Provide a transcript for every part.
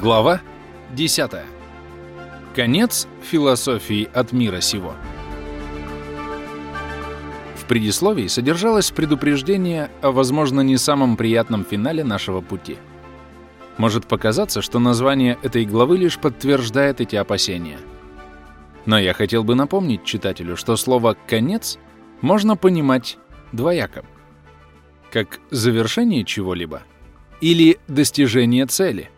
Глава 10. Конец философии от мира сего. В предисловии содержалось предупреждение о, возможно, не самом приятном финале нашего пути. Может показаться, что название этой главы лишь подтверждает эти опасения. Но я хотел бы напомнить читателю, что слово «конец» можно понимать двояко. Как завершение чего-либо или достижение цели.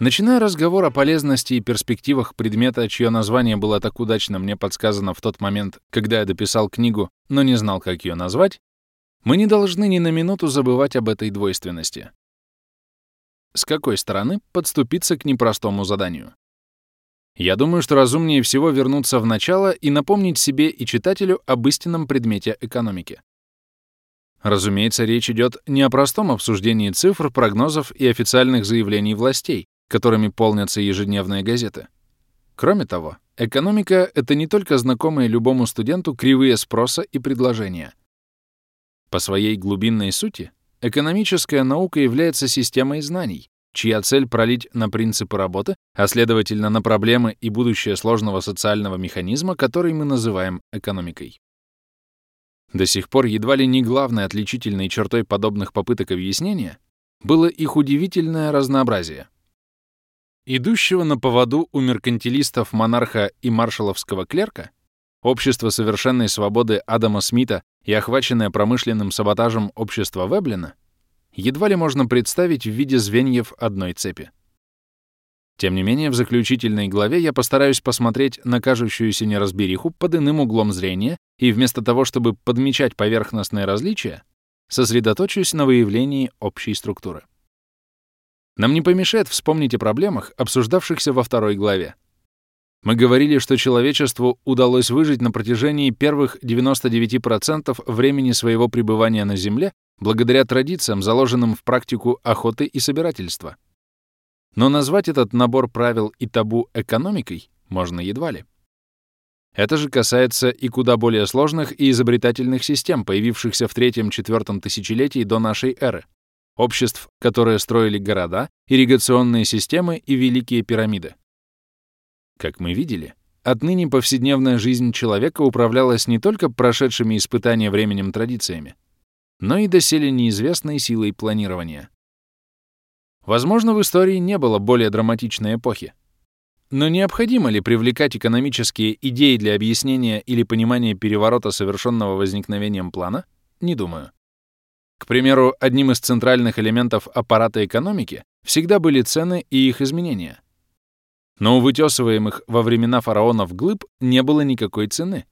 Начиная разговор о полезности и перспективах предмета, чье название было так удачно мне подсказано в тот момент, когда я дописал книгу, но не знал, как ее назвать, мы не должны ни на минуту забывать об этой двойственности. С какой стороны подступиться к непростому заданию? Я думаю, что разумнее всего вернуться в начало и напомнить себе и читателю об истинном предмете экономики. Разумеется, речь идет не о простом обсуждении цифр, прогнозов и официальных заявлений властей, которыми полнятся ежедневные газеты. Кроме того, экономика — это не только знакомые любому студенту кривые спроса и предложения. По своей глубинной сути, экономическая наука является системой знаний, чья цель пролить на принципы работы, а следовательно на проблемы и будущее сложного социального механизма, который мы называем экономикой. До сих пор едва ли не главной отличительной чертой подобных попыток объяснения было их удивительное разнообразие — Идущего на поводу у меркантилистов монарха и маршаловского клерка, общество совершенной свободы Адама Смита и охваченное промышленным саботажем общество Веблина едва ли можно представить в виде звеньев одной цепи. Тем не менее, в заключительной главе я постараюсь посмотреть на кажущуюся неразбериху под иным углом зрения и вместо того, чтобы подмечать поверхностные различия, сосредоточусь на выявлении общей структуры. Нам не помешает вспомнить о проблемах, обсуждавшихся во второй главе. Мы говорили, что человечеству удалось выжить на протяжении первых 99% времени своего пребывания на Земле благодаря традициям, заложенным в практику охоты и собирательства. Но назвать этот набор правил и табу экономикой можно едва ли. Это же касается и куда более сложных и изобретательных систем, появившихся в третьем-четвертом тысячелетии до нашей эры, обществ, которые строили города, ирригационные системы и великие пирамиды. Как мы видели, отныне повседневная жизнь человека управлялась не только прошедшими испытания временем традициями, но и доселе неизвестной силой планирования. Возможно, в истории не было более драматичной эпохи. Но необходимо ли привлекать экономические идеи для объяснения или понимания переворота, совершенного возникновением плана? Не думаю. К примеру, одним из центральных элементов аппарата экономики всегда были цены и их изменения. Но у вытесываемых во времена фараонов глыб не было никакой цены.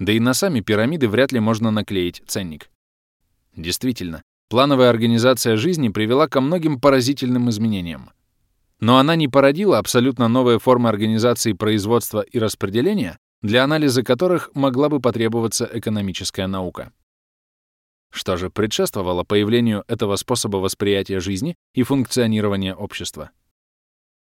Да и на сами пирамиды вряд ли можно наклеить ценник. Действительно, плановая организация жизни привела ко многим поразительным изменениям. Но она не породила абсолютно новые формы организации производства и распределения, для анализа которых могла бы потребоваться экономическая наука. Что же предшествовало появлению этого способа восприятия жизни и функционирования общества?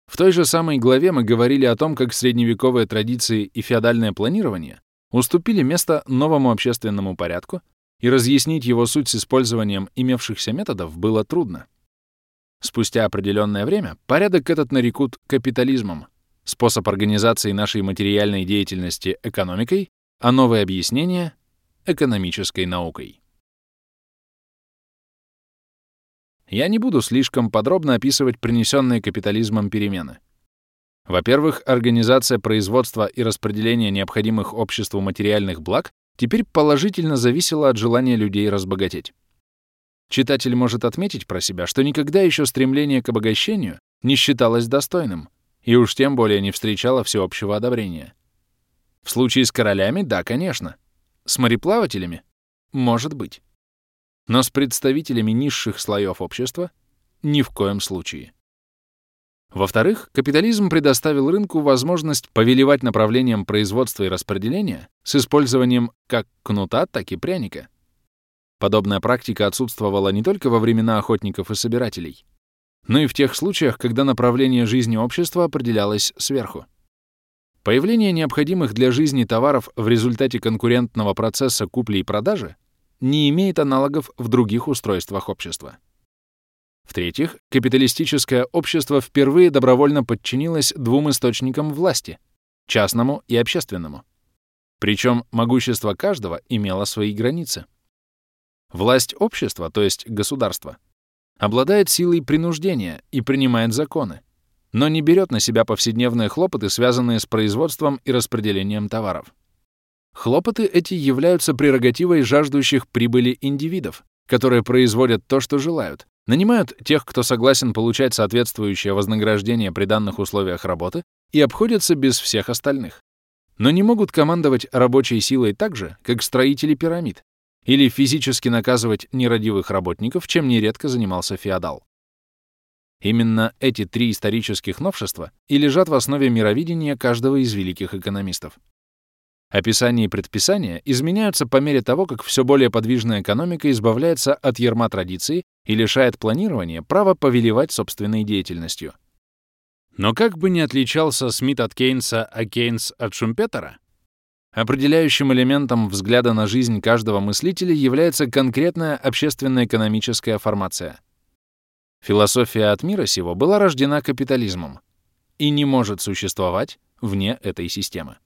В той же самой главе мы говорили о том, как средневековые традиции и феодальное планирование уступили место новому общественному порядку, и разъяснить его суть с использованием имевшихся методов было трудно. Спустя определенное время порядок этот нарекут капитализмом, способ организации нашей материальной деятельности экономикой, а новое объяснение — экономической наукой. Я не буду слишком подробно описывать принесенные капитализмом перемены. Во-первых, организация производства и распределения необходимых обществу материальных благ теперь положительно зависела от желания людей разбогатеть. Читатель может отметить про себя, что никогда еще стремление к обогащению не считалось достойным, и уж тем более не встречало всеобщего одобрения. В случае с королями — да, конечно. С мореплавателями — может быть но с представителями низших слоев общества ни в коем случае. Во-вторых, капитализм предоставил рынку возможность повелевать направлением производства и распределения с использованием как кнута, так и пряника. Подобная практика отсутствовала не только во времена охотников и собирателей, но и в тех случаях, когда направление жизни общества определялось сверху. Появление необходимых для жизни товаров в результате конкурентного процесса купли и продажи не имеет аналогов в других устройствах общества. В-третьих, капиталистическое общество впервые добровольно подчинилось двум источникам власти — частному и общественному. Причем могущество каждого имело свои границы. Власть общества, то есть государства, обладает силой принуждения и принимает законы, но не берет на себя повседневные хлопоты, связанные с производством и распределением товаров. Хлопоты эти являются прерогативой жаждущих прибыли индивидов, которые производят то, что желают, нанимают тех, кто согласен получать соответствующее вознаграждение при данных условиях работы и обходятся без всех остальных. Но не могут командовать рабочей силой так же, как строители пирамид, или физически наказывать нерадивых работников, чем нередко занимался феодал. Именно эти три исторических новшества и лежат в основе мировидения каждого из великих экономистов. Описание и предписания изменяются по мере того, как все более подвижная экономика избавляется от ерма традиции и лишает планирования права повелевать собственной деятельностью. Но как бы ни отличался Смит от Кейнса, а Кейнс от Шумпетера, определяющим элементом взгляда на жизнь каждого мыслителя является конкретная общественно-экономическая формация. Философия от мира сего была рождена капитализмом и не может существовать вне этой системы.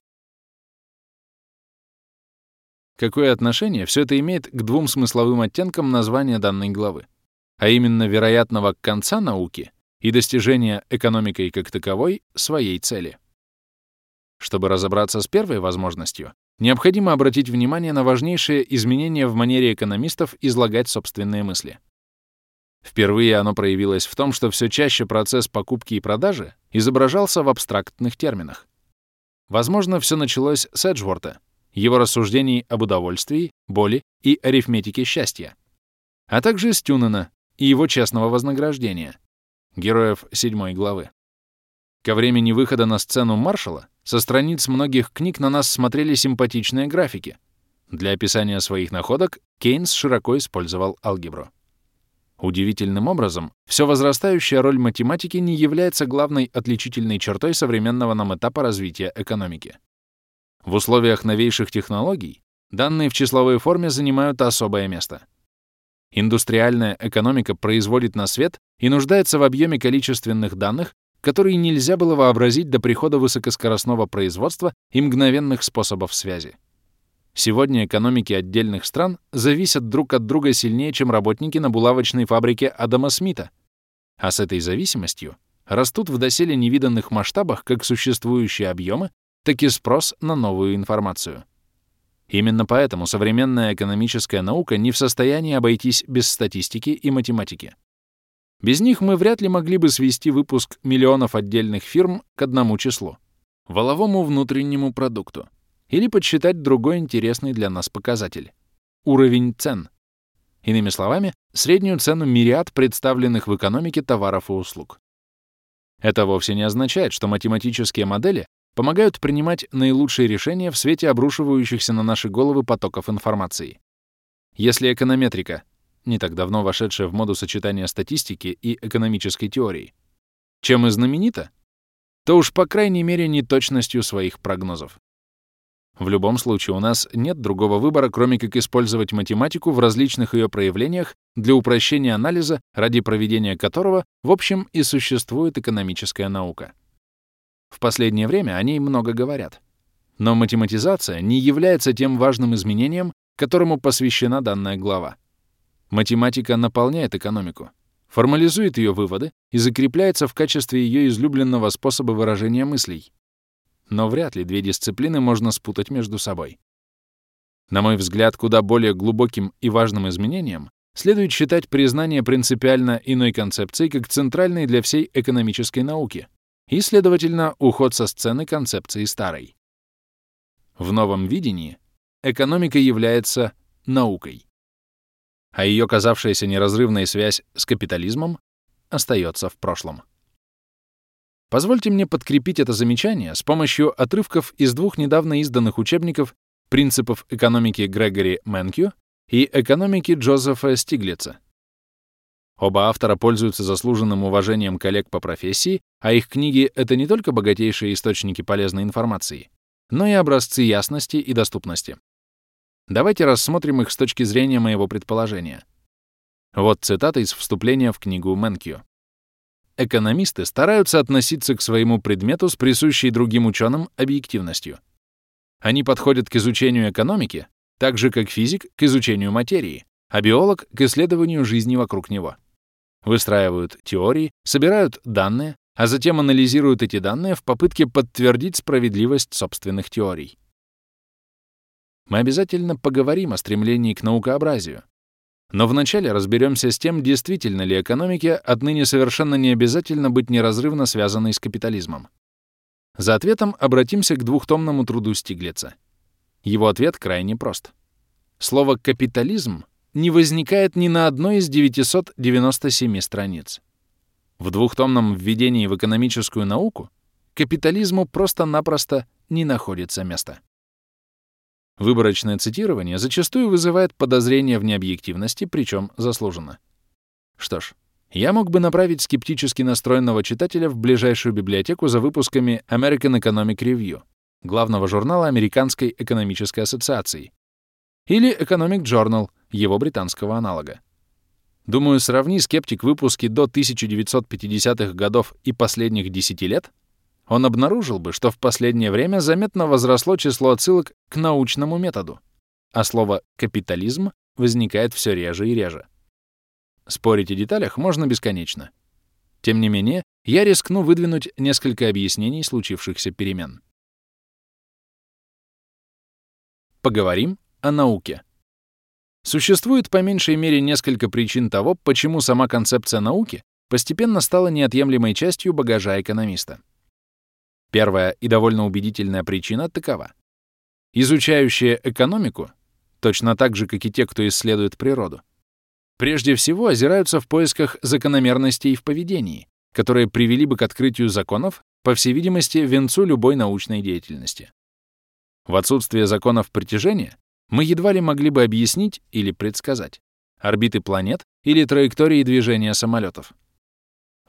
Какое отношение все это имеет к двум смысловым оттенкам названия данной главы, а именно вероятного конца науки и достижения экономикой как таковой своей цели? Чтобы разобраться с первой возможностью, необходимо обратить внимание на важнейшие изменения в манере экономистов излагать собственные мысли. Впервые оно проявилось в том, что все чаще процесс покупки и продажи изображался в абстрактных терминах. Возможно, все началось с Эджворта, его рассуждений об удовольствии, боли и арифметике счастья, а также Стюнена и его честного вознаграждения, героев седьмой главы. Ко времени выхода на сцену маршала со страниц многих книг на нас смотрели симпатичные графики. Для описания своих находок Кейнс широко использовал алгебру. Удивительным образом, все возрастающая роль математики не является главной отличительной чертой современного нам этапа развития экономики. В условиях новейших технологий данные в числовой форме занимают особое место. Индустриальная экономика производит на свет и нуждается в объеме количественных данных, которые нельзя было вообразить до прихода высокоскоростного производства и мгновенных способов связи. Сегодня экономики отдельных стран зависят друг от друга сильнее, чем работники на булавочной фабрике Адама Смита. А с этой зависимостью растут в доселе невиданных масштабах как существующие объемы, так и спрос на новую информацию. Именно поэтому современная экономическая наука не в состоянии обойтись без статистики и математики. Без них мы вряд ли могли бы свести выпуск миллионов отдельных фирм к одному числу — воловому внутреннему продукту, или подсчитать другой интересный для нас показатель — уровень цен. Иными словами, среднюю цену мириад представленных в экономике товаров и услуг. Это вовсе не означает, что математические модели помогают принимать наилучшие решения в свете обрушивающихся на наши головы потоков информации. Если эконометрика, не так давно вошедшая в моду сочетания статистики и экономической теории, чем и знаменита, то уж по крайней мере не точностью своих прогнозов. В любом случае у нас нет другого выбора, кроме как использовать математику в различных ее проявлениях для упрощения анализа, ради проведения которого, в общем, и существует экономическая наука. В последнее время о ней много говорят. Но математизация не является тем важным изменением, которому посвящена данная глава. Математика наполняет экономику, формализует ее выводы и закрепляется в качестве ее излюбленного способа выражения мыслей. Но вряд ли две дисциплины можно спутать между собой. На мой взгляд, куда более глубоким и важным изменением следует считать признание принципиально иной концепции как центральной для всей экономической науки, и, следовательно, уход со сцены концепции старой. В новом видении экономика является наукой, а ее казавшаяся неразрывная связь с капитализмом остается в прошлом. Позвольте мне подкрепить это замечание с помощью отрывков из двух недавно изданных учебников «Принципов экономики Грегори Мэнкью» и «Экономики Джозефа Стиглица», Оба автора пользуются заслуженным уважением коллег по профессии, а их книги — это не только богатейшие источники полезной информации, но и образцы ясности и доступности. Давайте рассмотрим их с точки зрения моего предположения. Вот цитата из вступления в книгу Мэнкью. Экономисты стараются относиться к своему предмету с присущей другим ученым объективностью. Они подходят к изучению экономики так же, как физик к изучению материи, а биолог — к исследованию жизни вокруг него. Выстраивают теории, собирают данные, а затем анализируют эти данные в попытке подтвердить справедливость собственных теорий. Мы обязательно поговорим о стремлении к наукообразию. Но вначале разберемся с тем, действительно ли экономике отныне совершенно не обязательно быть неразрывно связанной с капитализмом. За ответом обратимся к двухтомному труду Стиглица. Его ответ крайне прост. Слово «капитализм» не возникает ни на одной из 997 страниц. В двухтомном введении в экономическую науку капитализму просто-напросто не находится места. Выборочное цитирование зачастую вызывает подозрение в необъективности, причем заслуженно. Что ж, я мог бы направить скептически настроенного читателя в ближайшую библиотеку за выпусками American Economic Review, главного журнала Американской экономической ассоциации, или Economic Journal, его британского аналога. Думаю, сравни скептик выпуски до 1950-х годов и последних 10 лет, он обнаружил бы, что в последнее время заметно возросло число отсылок к научному методу, а слово «капитализм» возникает все реже и реже. Спорить о деталях можно бесконечно. Тем не менее, я рискну выдвинуть несколько объяснений случившихся перемен. Поговорим о науке. Существует по меньшей мере несколько причин того, почему сама концепция науки постепенно стала неотъемлемой частью багажа экономиста. Первая и довольно убедительная причина такова. Изучающие экономику, точно так же, как и те, кто исследует природу, прежде всего озираются в поисках закономерностей в поведении, которые привели бы к открытию законов, по всей видимости, венцу любой научной деятельности. В отсутствие законов притяжения мы едва ли могли бы объяснить или предсказать орбиты планет или траектории движения самолетов.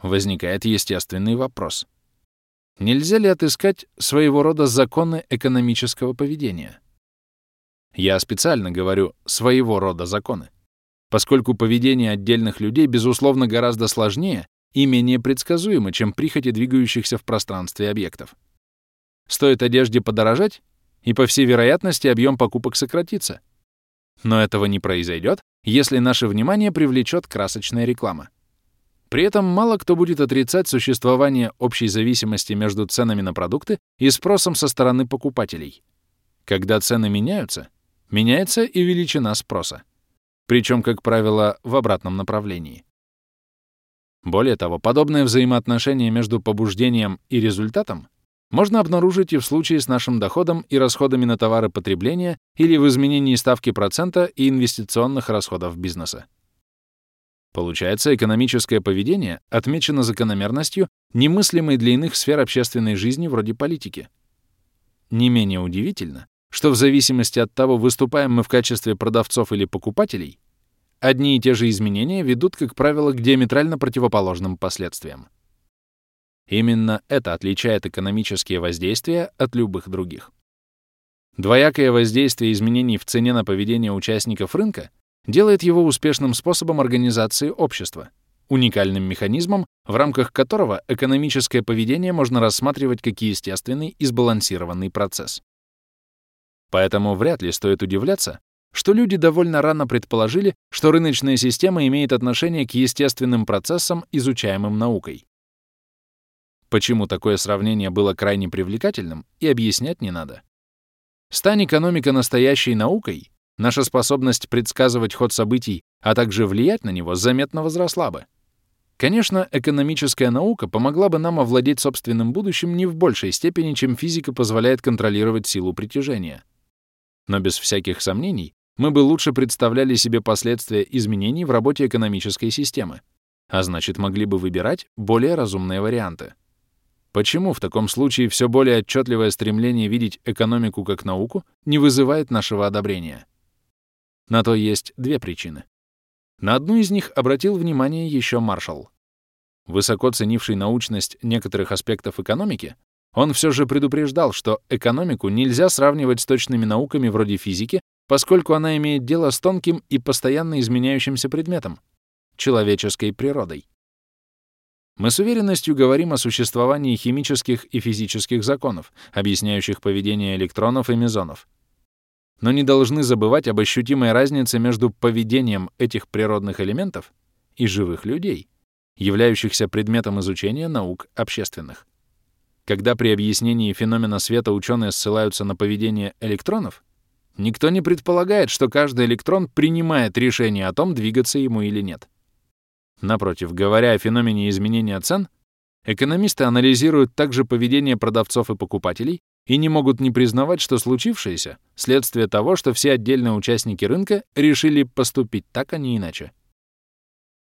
Возникает естественный вопрос. Нельзя ли отыскать своего рода законы экономического поведения? Я специально говорю «своего рода законы», поскольку поведение отдельных людей, безусловно, гораздо сложнее и менее предсказуемо, чем прихоти двигающихся в пространстве объектов. Стоит одежде подорожать, и, по всей вероятности, объем покупок сократится. Но этого не произойдет, если наше внимание привлечет красочная реклама. При этом мало кто будет отрицать существование общей зависимости между ценами на продукты и спросом со стороны покупателей. Когда цены меняются, меняется и величина спроса. Причем, как правило, в обратном направлении. Более того, подобное взаимоотношение между побуждением и результатом можно обнаружить и в случае с нашим доходом и расходами на товары потребления или в изменении ставки процента и инвестиционных расходов бизнеса. Получается, экономическое поведение отмечено закономерностью, немыслимой для иных сфер общественной жизни вроде политики. Не менее удивительно, что в зависимости от того, выступаем мы в качестве продавцов или покупателей, одни и те же изменения ведут, как правило, к диаметрально противоположным последствиям. Именно это отличает экономические воздействия от любых других. Двоякое воздействие изменений в цене на поведение участников рынка делает его успешным способом организации общества, уникальным механизмом, в рамках которого экономическое поведение можно рассматривать как естественный и сбалансированный процесс. Поэтому вряд ли стоит удивляться, что люди довольно рано предположили, что рыночная система имеет отношение к естественным процессам, изучаемым наукой. Почему такое сравнение было крайне привлекательным, и объяснять не надо. Стань экономика настоящей наукой, наша способность предсказывать ход событий, а также влиять на него, заметно возросла бы. Конечно, экономическая наука помогла бы нам овладеть собственным будущим не в большей степени, чем физика позволяет контролировать силу притяжения. Но без всяких сомнений, мы бы лучше представляли себе последствия изменений в работе экономической системы, а значит, могли бы выбирать более разумные варианты. Почему в таком случае все более отчетливое стремление видеть экономику как науку не вызывает нашего одобрения? На то есть две причины. На одну из них обратил внимание еще Маршалл. Высоко ценивший научность некоторых аспектов экономики, он все же предупреждал, что экономику нельзя сравнивать с точными науками вроде физики, поскольку она имеет дело с тонким и постоянно изменяющимся предметом, человеческой природой. Мы с уверенностью говорим о существовании химических и физических законов, объясняющих поведение электронов и мезонов. Но не должны забывать об ощутимой разнице между поведением этих природных элементов и живых людей, являющихся предметом изучения наук общественных. Когда при объяснении феномена света ученые ссылаются на поведение электронов, никто не предполагает, что каждый электрон принимает решение о том, двигаться ему или нет. Напротив, говоря о феномене изменения цен, экономисты анализируют также поведение продавцов и покупателей и не могут не признавать, что случившееся — следствие того, что все отдельные участники рынка решили поступить так, а не иначе.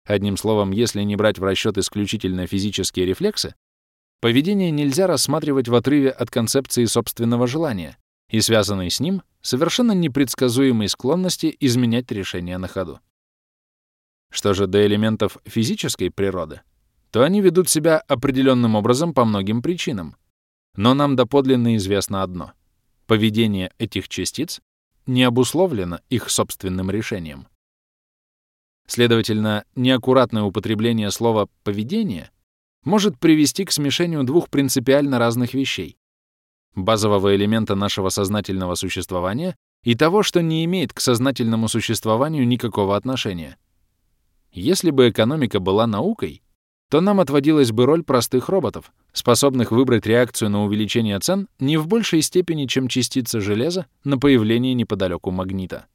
Одним словом, если не брать в расчет исключительно физические рефлексы, Поведение нельзя рассматривать в отрыве от концепции собственного желания и связанной с ним совершенно непредсказуемой склонности изменять решения на ходу. Что же до элементов физической природы, то они ведут себя определенным образом по многим причинам. Но нам доподлинно известно одно — поведение этих частиц не обусловлено их собственным решением. Следовательно, неаккуратное употребление слова «поведение» может привести к смешению двух принципиально разных вещей — базового элемента нашего сознательного существования и того, что не имеет к сознательному существованию никакого отношения. Если бы экономика была наукой, то нам отводилась бы роль простых роботов, способных выбрать реакцию на увеличение цен не в большей степени, чем частица железа на появление неподалеку магнита.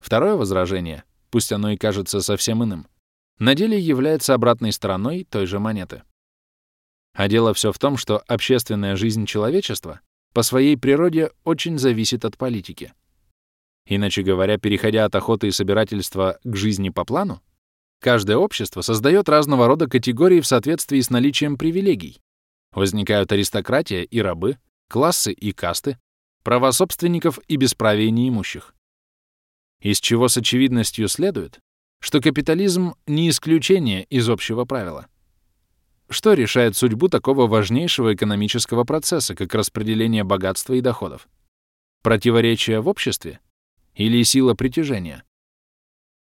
Второе возражение, пусть оно и кажется совсем иным, на деле является обратной стороной той же монеты. А дело все в том, что общественная жизнь человечества по своей природе очень зависит от политики. Иначе говоря, переходя от охоты и собирательства к жизни по плану, каждое общество создает разного рода категории в соответствии с наличием привилегий. Возникают аристократия и рабы, классы и касты, права собственников и бесправие неимущих. Из чего с очевидностью следует, что капитализм не исключение из общего правила. Что решает судьбу такого важнейшего экономического процесса, как распределение богатства и доходов? Противоречие в обществе или сила притяжения?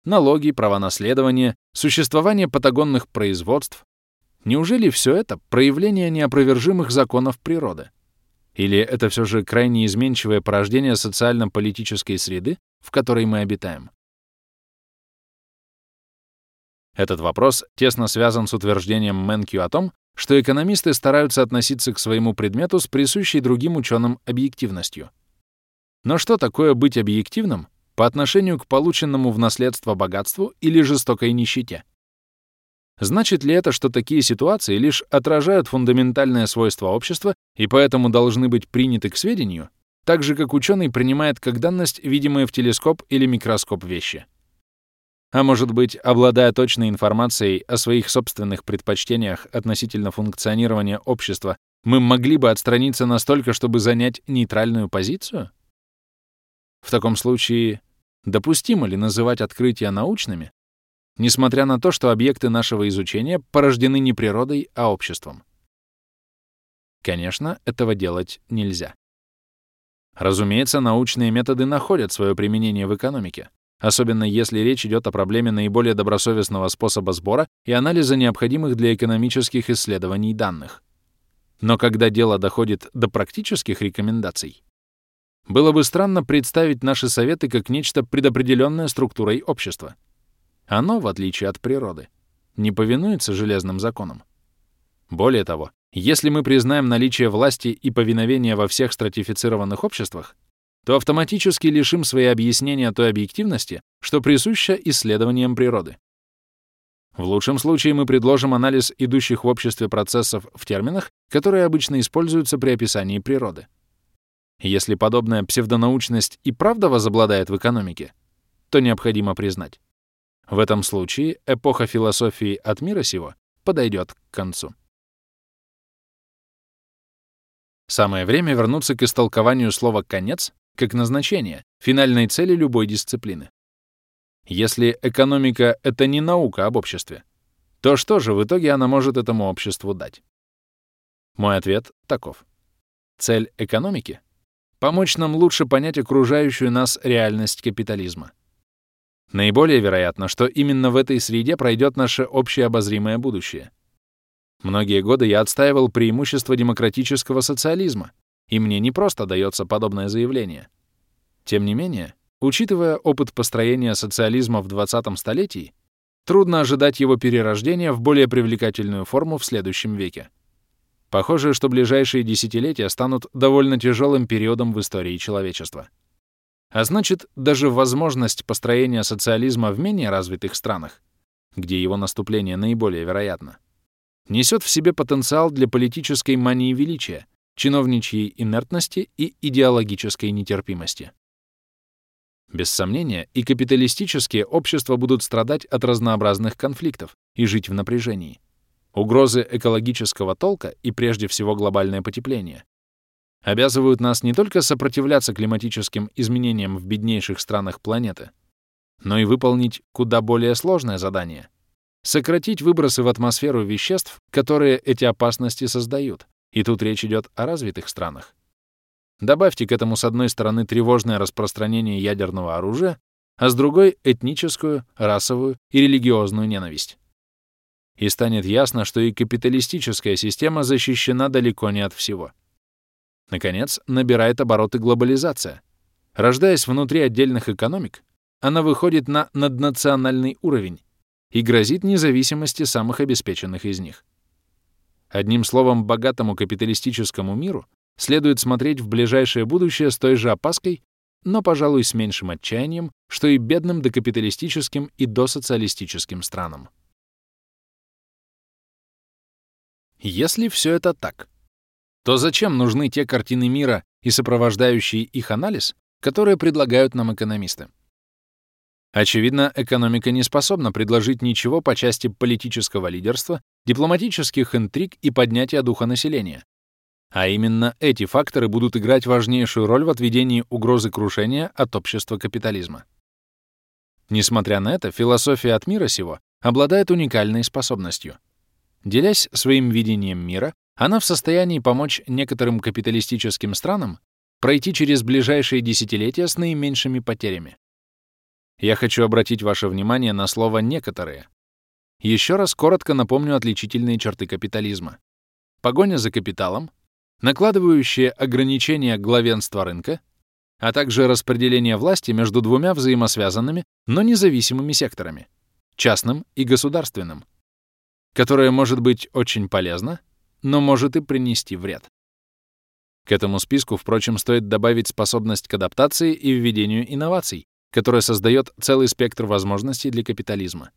Налоги, права наследования, существование патагонных производств. Неужели все это проявление неопровержимых законов природы? Или это все же крайне изменчивое порождение социально-политической среды, в которой мы обитаем? Этот вопрос тесно связан с утверждением Мэнкью о том, что экономисты стараются относиться к своему предмету с присущей другим ученым объективностью. Но что такое быть объективным по отношению к полученному в наследство богатству или жестокой нищете? Значит ли это, что такие ситуации лишь отражают фундаментальное свойство общества и поэтому должны быть приняты к сведению, так же как ученый принимает как данность видимые в телескоп или микроскоп вещи? А может быть, обладая точной информацией о своих собственных предпочтениях относительно функционирования общества, мы могли бы отстраниться настолько, чтобы занять нейтральную позицию? В таком случае, допустимо ли называть открытия научными, несмотря на то, что объекты нашего изучения порождены не природой, а обществом? Конечно, этого делать нельзя. Разумеется, научные методы находят свое применение в экономике особенно если речь идет о проблеме наиболее добросовестного способа сбора и анализа необходимых для экономических исследований данных. Но когда дело доходит до практических рекомендаций, было бы странно представить наши советы как нечто предопределенное структурой общества. Оно, в отличие от природы, не повинуется железным законам. Более того, если мы признаем наличие власти и повиновения во всех стратифицированных обществах, то автоматически лишим свои объяснения той объективности, что присуща исследованиям природы. В лучшем случае мы предложим анализ идущих в обществе процессов в терминах, которые обычно используются при описании природы. Если подобная псевдонаучность и правда возобладает в экономике, то необходимо признать. В этом случае эпоха философии от мира сего подойдет к концу. Самое время вернуться к истолкованию слова «конец» как назначение, финальной цели любой дисциплины. Если экономика — это не наука об обществе, то что же в итоге она может этому обществу дать? Мой ответ таков. Цель экономики — помочь нам лучше понять окружающую нас реальность капитализма. Наиболее вероятно, что именно в этой среде пройдет наше общее обозримое будущее. Многие годы я отстаивал преимущество демократического социализма, и мне не просто дается подобное заявление. Тем не менее, учитывая опыт построения социализма в 20 столетии, трудно ожидать его перерождения в более привлекательную форму в следующем веке. Похоже, что ближайшие десятилетия станут довольно тяжелым периодом в истории человечества. А значит, даже возможность построения социализма в менее развитых странах, где его наступление наиболее вероятно, несет в себе потенциал для политической мании величия, чиновничьей инертности и идеологической нетерпимости. Без сомнения, и капиталистические общества будут страдать от разнообразных конфликтов и жить в напряжении. Угрозы экологического толка и прежде всего глобальное потепление обязывают нас не только сопротивляться климатическим изменениям в беднейших странах планеты, но и выполнить куда более сложное задание — сократить выбросы в атмосферу веществ, которые эти опасности создают, и тут речь идет о развитых странах. Добавьте к этому с одной стороны тревожное распространение ядерного оружия, а с другой — этническую, расовую и религиозную ненависть. И станет ясно, что и капиталистическая система защищена далеко не от всего. Наконец, набирает обороты глобализация. Рождаясь внутри отдельных экономик, она выходит на наднациональный уровень и грозит независимости самых обеспеченных из них. Одним словом, богатому капиталистическому миру следует смотреть в ближайшее будущее с той же опаской, но, пожалуй, с меньшим отчаянием, что и бедным докапиталистическим и досоциалистическим странам. Если все это так, то зачем нужны те картины мира и сопровождающий их анализ, которые предлагают нам экономисты? Очевидно, экономика не способна предложить ничего по части политического лидерства, дипломатических интриг и поднятия духа населения. А именно эти факторы будут играть важнейшую роль в отведении угрозы крушения от общества капитализма. Несмотря на это, философия от мира сего обладает уникальной способностью. Делясь своим видением мира, она в состоянии помочь некоторым капиталистическим странам пройти через ближайшие десятилетия с наименьшими потерями. Я хочу обратить ваше внимание на слово «некоторые». Еще раз коротко напомню отличительные черты капитализма. Погоня за капиталом, накладывающие ограничения главенства рынка, а также распределение власти между двумя взаимосвязанными, но независимыми секторами — частным и государственным, которое может быть очень полезно, но может и принести вред. К этому списку, впрочем, стоит добавить способность к адаптации и введению инноваций, которая создает целый спектр возможностей для капитализма,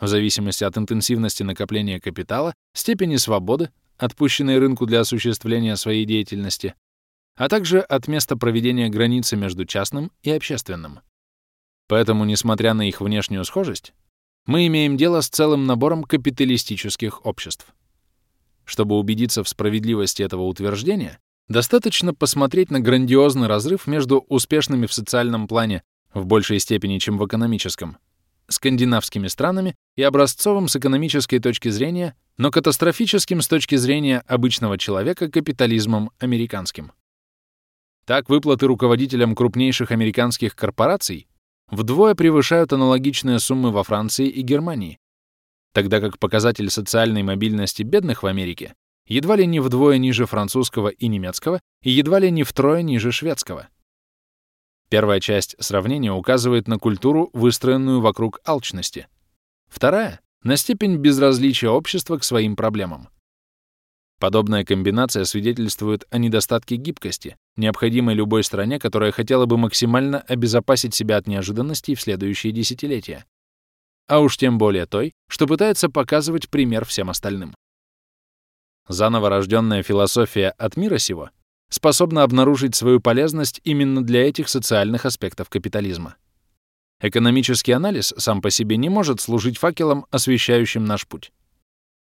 в зависимости от интенсивности накопления капитала, степени свободы, отпущенной рынку для осуществления своей деятельности, а также от места проведения границы между частным и общественным. Поэтому, несмотря на их внешнюю схожесть, мы имеем дело с целым набором капиталистических обществ. Чтобы убедиться в справедливости этого утверждения, достаточно посмотреть на грандиозный разрыв между успешными в социальном плане в большей степени, чем в экономическом, скандинавскими странами и образцовым с экономической точки зрения, но катастрофическим с точки зрения обычного человека капитализмом американским. Так выплаты руководителям крупнейших американских корпораций вдвое превышают аналогичные суммы во Франции и Германии, тогда как показатель социальной мобильности бедных в Америке едва ли не вдвое ниже французского и немецкого и едва ли не втрое ниже шведского. Первая часть сравнения указывает на культуру, выстроенную вокруг алчности. Вторая — на степень безразличия общества к своим проблемам. Подобная комбинация свидетельствует о недостатке гибкости, необходимой любой стране, которая хотела бы максимально обезопасить себя от неожиданностей в следующие десятилетия а уж тем более той, что пытается показывать пример всем остальным. Заново рожденная философия от мира сего способна обнаружить свою полезность именно для этих социальных аспектов капитализма. Экономический анализ сам по себе не может служить факелом, освещающим наш путь.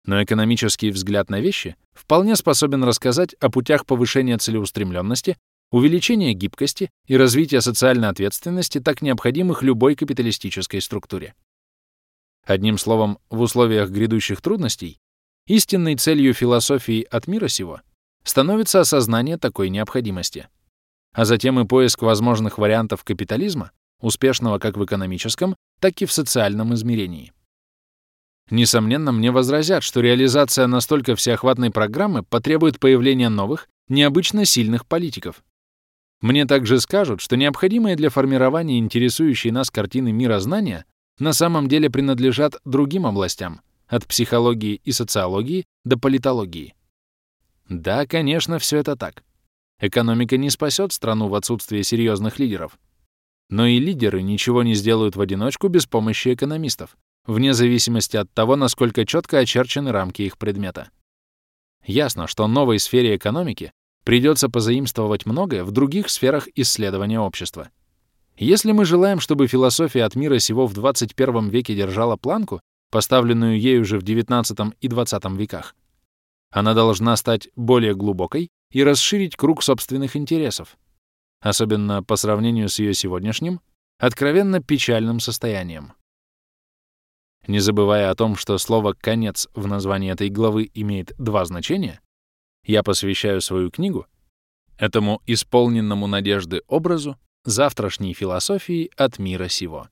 Но экономический взгляд на вещи вполне способен рассказать о путях повышения целеустремленности, увеличения гибкости и развития социальной ответственности, так необходимых любой капиталистической структуре. Одним словом, в условиях грядущих трудностей истинной целью философии от мира сего становится осознание такой необходимости, а затем и поиск возможных вариантов капитализма, успешного как в экономическом, так и в социальном измерении. Несомненно, мне возразят, что реализация настолько всеохватной программы потребует появления новых, необычно сильных политиков. Мне также скажут, что необходимые для формирования интересующей нас картины мира знания на самом деле принадлежат другим областям, от психологии и социологии до политологии. Да, конечно, все это так. Экономика не спасет страну в отсутствие серьезных лидеров. Но и лидеры ничего не сделают в одиночку без помощи экономистов, вне зависимости от того, насколько четко очерчены рамки их предмета. Ясно, что новой сфере экономики придется позаимствовать многое в других сферах исследования общества. Если мы желаем, чтобы философия от мира сего в 21 веке держала планку, поставленную ею уже в XIX и XX веках, она должна стать более глубокой и расширить круг собственных интересов, особенно по сравнению с ее сегодняшним, откровенно печальным состоянием. Не забывая о том, что слово «конец» в названии этой главы имеет два значения, я посвящаю свою книгу этому исполненному надежды образу завтрашней философии от мира сего.